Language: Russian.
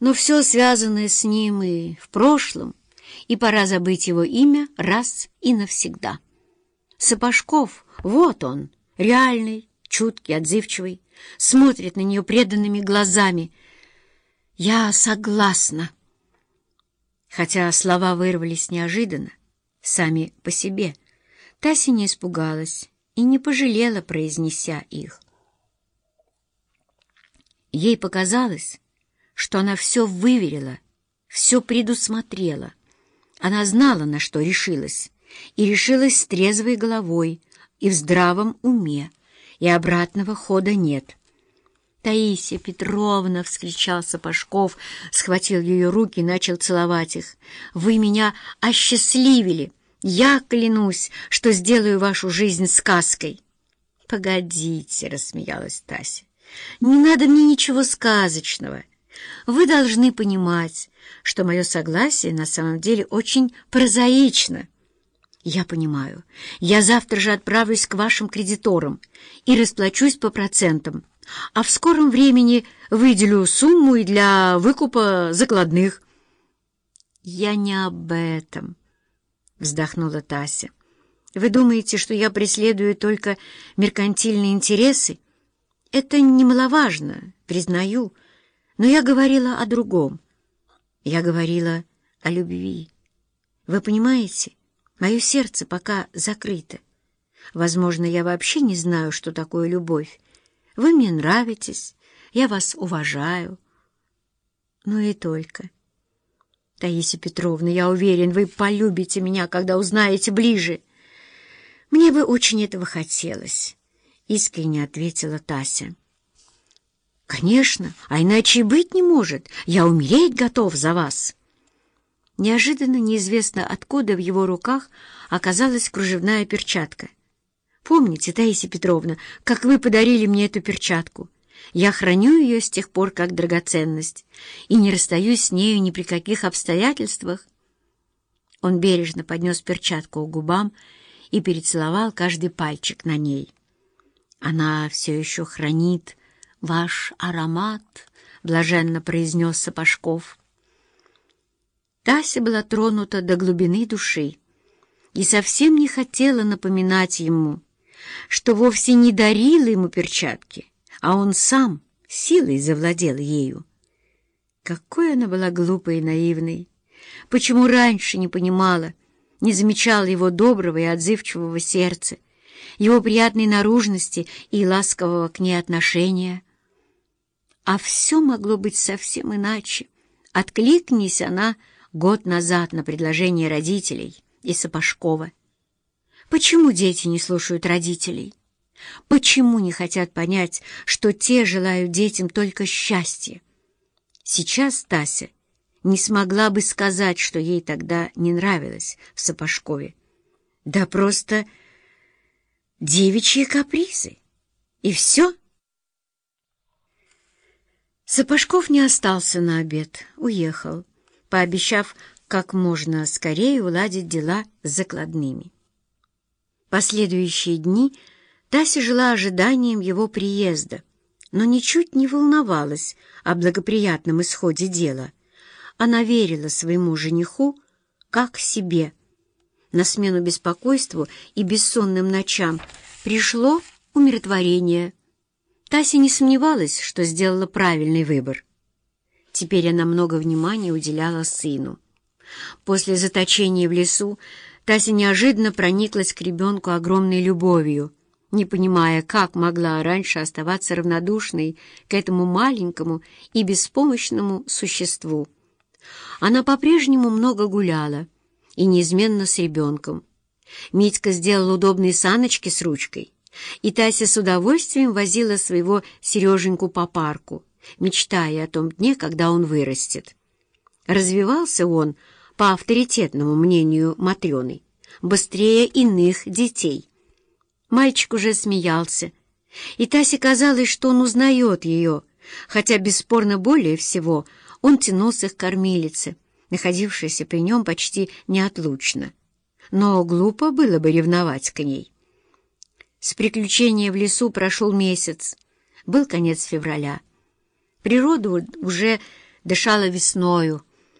но все связанное с ним и в прошлом, и пора забыть его имя раз и навсегда. Сапожков, вот он, реальный, чуткий, отзывчивый, смотрит на нее преданными глазами. «Я согласна». Хотя слова вырвались неожиданно, сами по себе, Тася не испугалась и не пожалела, произнеся их. Ей показалось, что она все выверила, все предусмотрела. Она знала, на что решилась, и решилась с трезвой головой и в здравом уме, и обратного хода нет. «Таисия Петровна!» — вскричал Сапожков, схватил ее руки и начал целовать их. «Вы меня осчастливили! Я клянусь, что сделаю вашу жизнь сказкой!» «Погодите!» — рассмеялась Тася. «Не надо мне ничего сказочного. Вы должны понимать, что мое согласие на самом деле очень прозаично». «Я понимаю. Я завтра же отправлюсь к вашим кредиторам и расплачусь по процентам, а в скором времени выделю сумму и для выкупа закладных». «Я не об этом», — вздохнула Тася. «Вы думаете, что я преследую только меркантильные интересы? Это немаловажно, признаю, но я говорила о другом. Я говорила о любви. Вы понимаете?» Мое сердце пока закрыто. Возможно, я вообще не знаю, что такое любовь. Вы мне нравитесь, я вас уважаю. Ну и только. Таисия Петровна, я уверен, вы полюбите меня, когда узнаете ближе. Мне бы очень этого хотелось, — искренне ответила Тася. Конечно, а иначе и быть не может. Я умереть готов за вас. Неожиданно, неизвестно откуда, в его руках оказалась кружевная перчатка. «Помните, Таисия Петровна, как вы подарили мне эту перчатку? Я храню ее с тех пор как драгоценность и не расстаюсь с нею ни при каких обстоятельствах». Он бережно поднес перчатку к губам и перецеловал каждый пальчик на ней. «Она все еще хранит ваш аромат», — блаженно произнес Сапожков. Тася была тронута до глубины души и совсем не хотела напоминать ему, что вовсе не дарила ему перчатки, а он сам силой завладел ею. Какой она была глупой и наивной! Почему раньше не понимала, не замечала его доброго и отзывчивого сердца, его приятной наружности и ласкового к ней отношения? А все могло быть совсем иначе. Откликнись она год назад на предложение родителей и Сапожкова. Почему дети не слушают родителей? Почему не хотят понять, что те желают детям только счастья? Сейчас Тася не смогла бы сказать, что ей тогда не нравилось в Сапожкове. Да просто девичьи капризы. И все. Сапожков не остался на обед, уехал пообещав как можно скорее уладить дела с закладными. Последующие дни Тася жила ожиданием его приезда, но ничуть не волновалась о благоприятном исходе дела. Она верила своему жениху как себе. На смену беспокойству и бессонным ночам пришло умиротворение. Тася не сомневалась, что сделала правильный выбор. Теперь она много внимания уделяла сыну. После заточения в лесу Тася неожиданно прониклась к ребенку огромной любовью, не понимая, как могла раньше оставаться равнодушной к этому маленькому и беспомощному существу. Она по-прежнему много гуляла и неизменно с ребенком. Митька сделал удобные саночки с ручкой, и Тася с удовольствием возила своего Сереженьку по парку, мечтая о том дне, когда он вырастет. Развивался он, по авторитетному мнению Матрёны, быстрее иных детей. Мальчик уже смеялся, и Тасе казалось, что он узнает ее, хотя бесспорно более всего он тянулся к кормилице, находившейся при нем почти неотлучно. Но глупо было бы ревновать к ней. С приключения в лесу прошел месяц, был конец февраля. Природа уже дышала весною,